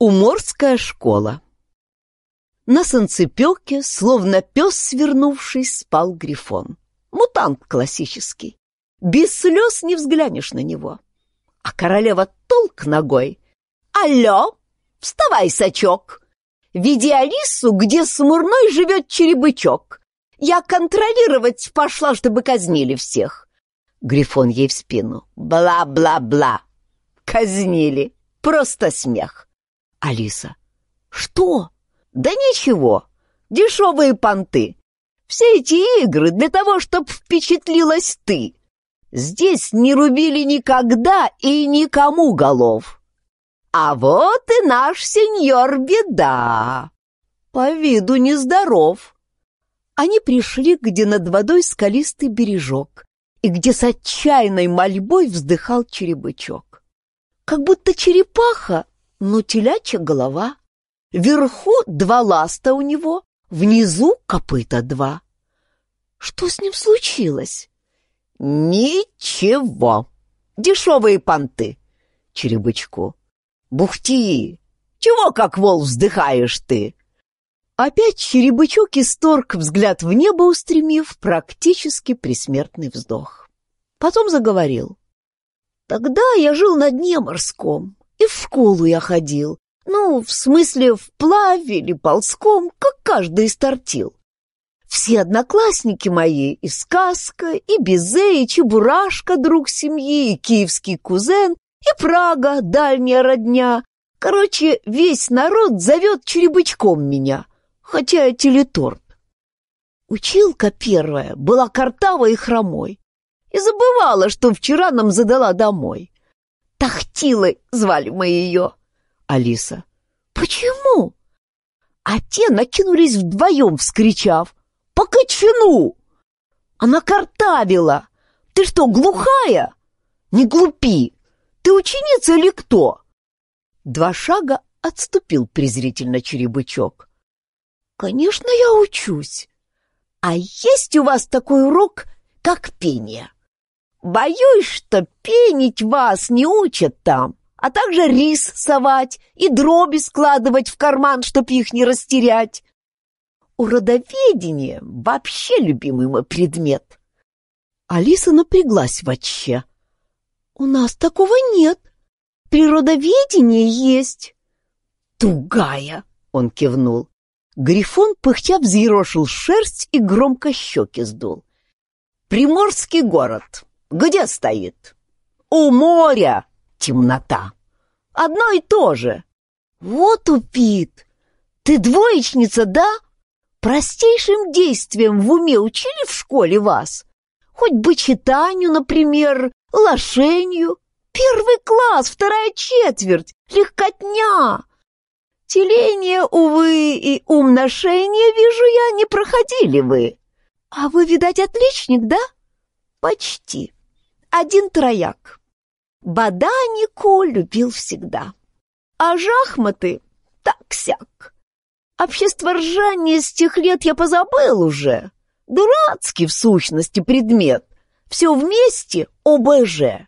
Уморская школа. На санцепёке, словно пес свернувшись, спал Грифон. Мутант классический. Без слез не взглянешь на него. А королева толк ногой. «Алло! Вставай, сачок! Веди Алису, где смурной живет черебычок. Я контролировать пошла, чтобы казнили всех». Грифон ей в спину. «Бла-бла-бла! Казнили! Просто смех!» Алиса. Что? Да ничего. Дешевые понты. Все эти игры для того, чтобы впечатлилась ты. Здесь не рубили никогда и никому голов. А вот и наш сеньор Беда. По виду нездоров. Они пришли, где над водой скалистый бережок, и где с отчаянной мольбой вздыхал черебычок. Как будто черепаха но телячья голова. Вверху два ласта у него, внизу копыта два. Что с ним случилось? Ничего. Дешевые понты. Черебычку. Бухти! Чего как вол вздыхаешь ты? Опять черебычок исторг взгляд в небо устремив практически присмертный вздох. Потом заговорил. Тогда я жил на дне морском, и в школу я ходил. Ну, в смысле, вплаве или ползком, как каждый истортил. Все одноклассники мои, и Сказка, и Безе, и Чебурашка, друг семьи, и киевский кузен, и Прага, дальняя родня. Короче, весь народ зовет черебычком меня, хотя я телеторт. Училка первая была картавой и хромой и забывала, что вчера нам задала домой. Тахтилой звали мы ее. Алиса. Почему? А те накинулись вдвоем, вскричав. По кочану! Она картавила. Ты что, глухая? Не глупи. Ты ученица или кто? Два шага отступил презрительно черебычок. Конечно, я учусь. А есть у вас такой урок, как пение? Боюсь, что пенить вас не учат там, а также рис совать и дроби складывать в карман, чтоб их не растерять. Уродоведение — вообще любимый мой предмет. Алиса напряглась вообще. У нас такого нет. Природоведение есть. Тугая, он кивнул. Грифон пыхтя взъерошил шерсть и громко щеки сдул. Приморский город. Где стоит? У моря темнота. Одно и то же. Вот упит. Ты двоечница, да? Простейшим действием в уме учили в школе вас? Хоть бы читанию, например, лошенью. Первый класс, вторая четверть, легкотня. Теление, увы, и умношение, вижу я, не проходили вы. А вы, видать, отличник, да? Почти один трояк. Боданику любил всегда. А жахматы так-сяк. Общество ржания с тех лет я позабыл уже. Дурацкий в сущности предмет. Все вместе ОБЖ.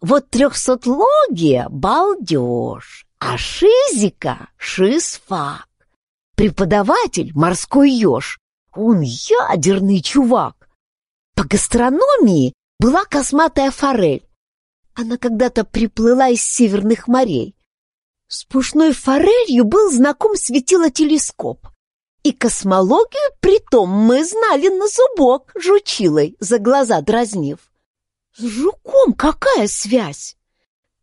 Вот трехсотлогия — балдеж, а шизика — шизфак. Преподаватель — морской еж. Он ядерный чувак. По гастрономии была косматая форель. Она когда-то приплыла из северных морей. С пушной форелью был знаком светило-телескоп. И космологию притом мы знали на зубок, жучилой, за глаза дразнив. С жуком какая связь?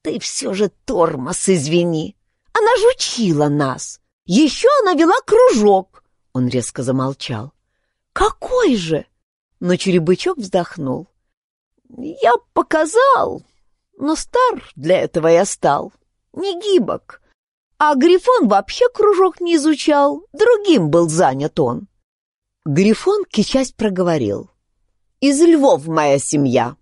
Ты все же тормоз, извини. Она жучила нас. Еще она вела кружок. Он резко замолчал. Какой же? Но черебычок вздохнул. Я показал, но стар для этого я стал, не гибок. А Грифон вообще кружок не изучал, другим был занят он. Грифон кичась проговорил. Из львов моя семья.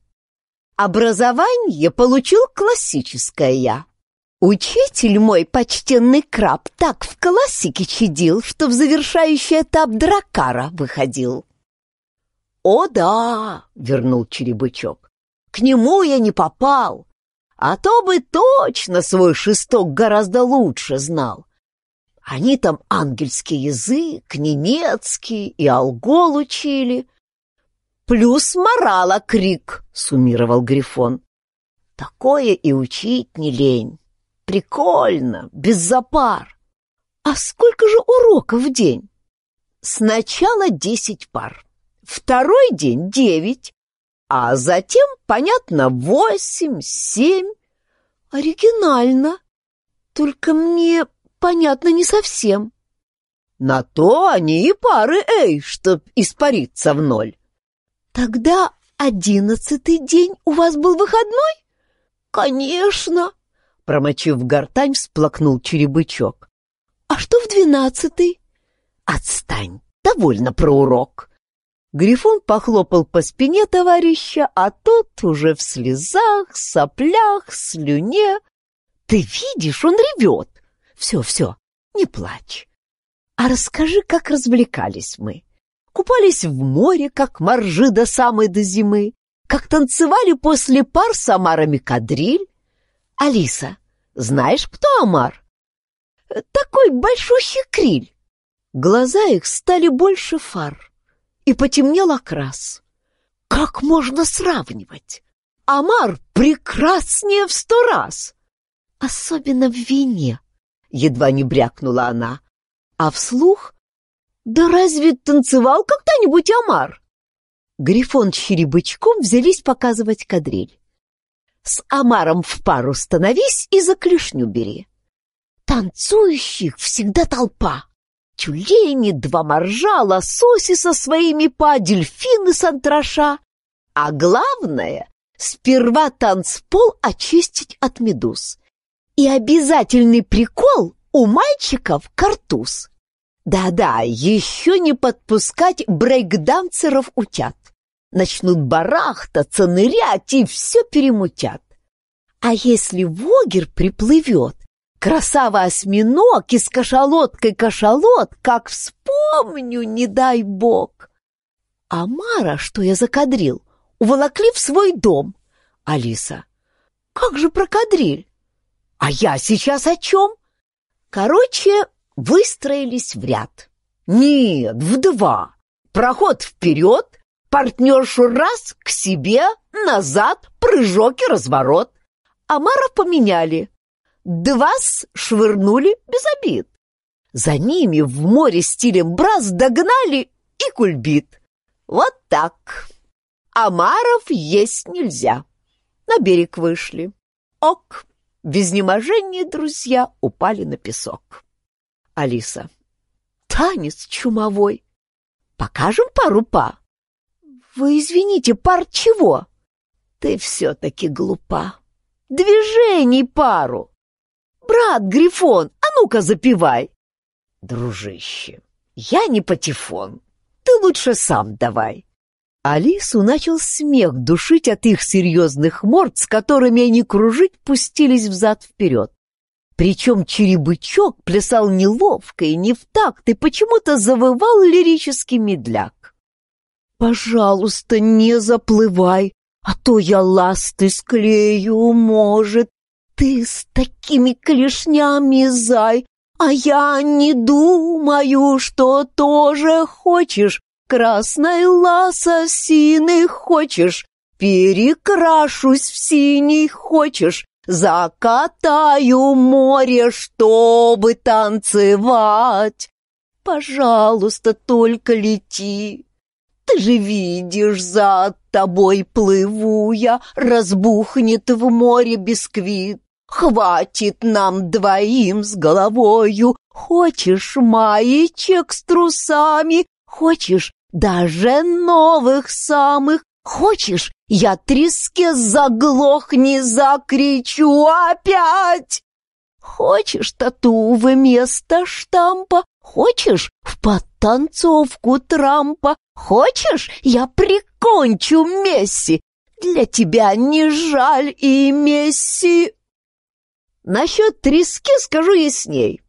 Образование получил классическое я. Учитель мой, почтенный краб, так в классике чадил, что в завершающий этап дракара выходил. «О да!» — вернул Черебычок. «К нему я не попал, а то бы точно свой шесток гораздо лучше знал. Они там ангельский язык, немецкий и алгол учили. Плюс морала крик, суммировал Грифон. Такое и учить не лень. Прикольно, без запар. А сколько же уроков в день? Сначала десять пар, второй день девять, а затем, понятно, восемь, семь. Оригинально. Только мне понятно не совсем. На то они и пары, эй, чтоб испариться в ноль. Тогда одиннадцатый день у вас был выходной? Конечно, промочив гортань, всплакнул черебычок. А что в двенадцатый? Отстань, довольно про урок. Грифон похлопал по спине товарища, а тот уже в слезах, соплях, слюне. Ты видишь, он ревет. Все, все, не плачь. А расскажи, как развлекались мы. Купались в море, как моржи до самой до зимы, как танцевали после пар с омарами кадриль. Алиса, знаешь, кто омар? Такой большущий криль. Глаза их стали больше фар и потемнел окрас. Как можно сравнивать? Амар прекраснее в сто раз. Особенно в вине, едва не брякнула она. А вслух? Да разве танцевал когда-нибудь Амар? Грифон с черебычком взялись показывать кадриль. С Амаром в пару становись и за клешню бери. Танцующих всегда толпа. Тюлени, два моржа, лососи со своими па, дельфины с антраша. А главное, сперва танцпол очистить от медуз. И обязательный прикол у мальчиков картуз. Да-да, еще не подпускать брейкдансеров утят. Начнут барахтаться, нырять и все перемутят. А если вогер приплывет, Красава-осьминог и с кашалоткой-кашалот, как вспомню, не дай бог. А Мара, что я закадрил, уволокли в свой дом. Алиса, как же про кадриль? А я сейчас о чем? Короче, выстроились в ряд. Нет, в два. Проход вперед, партнершу раз к себе, назад, прыжок и разворот. Амара поменяли. Двас швырнули без обид. За ними в море стилем брас догнали и кульбит. Вот так. Амаров есть нельзя. На берег вышли. Ок. В изнеможении друзья упали на песок. Алиса. Танец чумовой. Покажем пару па? Вы извините, пар чего? Ты все-таки глупа. Движений пару. «Брат Грифон, а ну-ка запивай!» «Дружище, я не патефон, ты лучше сам давай!» Алису начал смех душить от их серьезных морд, с которыми они кружить пустились взад-вперед. Причем черебычок плясал неловко и не в такт, и почему-то завывал лирический медляк. «Пожалуйста, не заплывай, а то я ласты склею, может, ты с такими клешнями, зай, а я не думаю, что тоже хочешь. Красной ласосины хочешь, перекрашусь в синий хочешь, закатаю море, чтобы танцевать. Пожалуйста, только лети. Ты же видишь, за тобой плыву я, разбухнет в море бисквит. Хватит нам двоим с головою. Хочешь маечек с трусами, хочешь даже новых самых, хочешь, я треске заглохни, закричу опять. Хочешь тату вместо штампа, хочешь в подтанцовку Трампа, хочешь, я прикончу Месси. Для тебя не жаль и Месси. Насчет трески скажу ясней.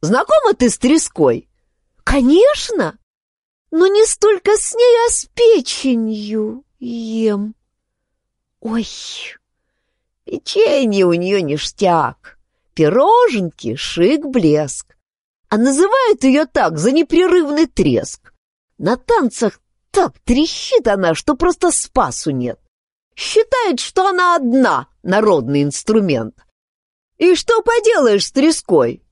Знакома ты с треской? Конечно, но не столько с ней, а с печенью ем. Ой, Печенье у нее ништяк, пироженки — шик-блеск. А называют ее так за непрерывный треск. На танцах так трещит она, что просто спасу нет. Считает, что она одна народный инструмент. И что поделаешь с треской?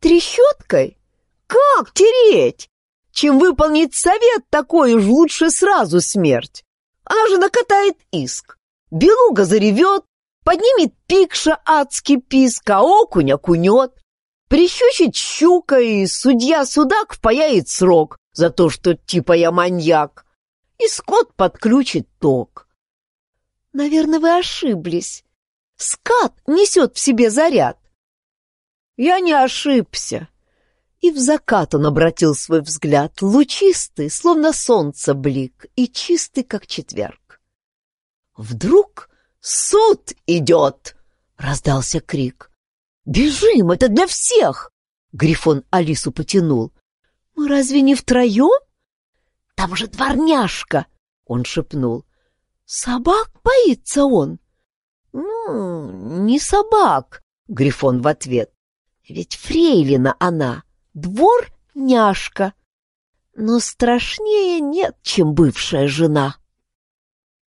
Трещоткой? Как тереть? Чем выполнить совет такой уж лучше сразу смерть. Она же накатает иск. Белуга заревет, поднимет пикша адский писк, а окунь окунет. Прищучит щука, и судья-судак впаяет срок за то, что типа я маньяк. И скот подключит ток. Наверное, вы ошиблись. Скат несет в себе заряд. Я не ошибся. И в закат он обратил свой взгляд, лучистый, словно солнце блик, и чистый, как четверг. Вдруг суд идет! — раздался крик. «Бежим, это для всех!» Грифон Алису потянул. «Мы разве не втроем?» «Там же дворняжка!» — он шепнул. «Собак боится он?» «Ну, не собак», — Грифон в ответ. «Ведь фрейлина она, двор-няшка. Но страшнее нет, чем бывшая жена».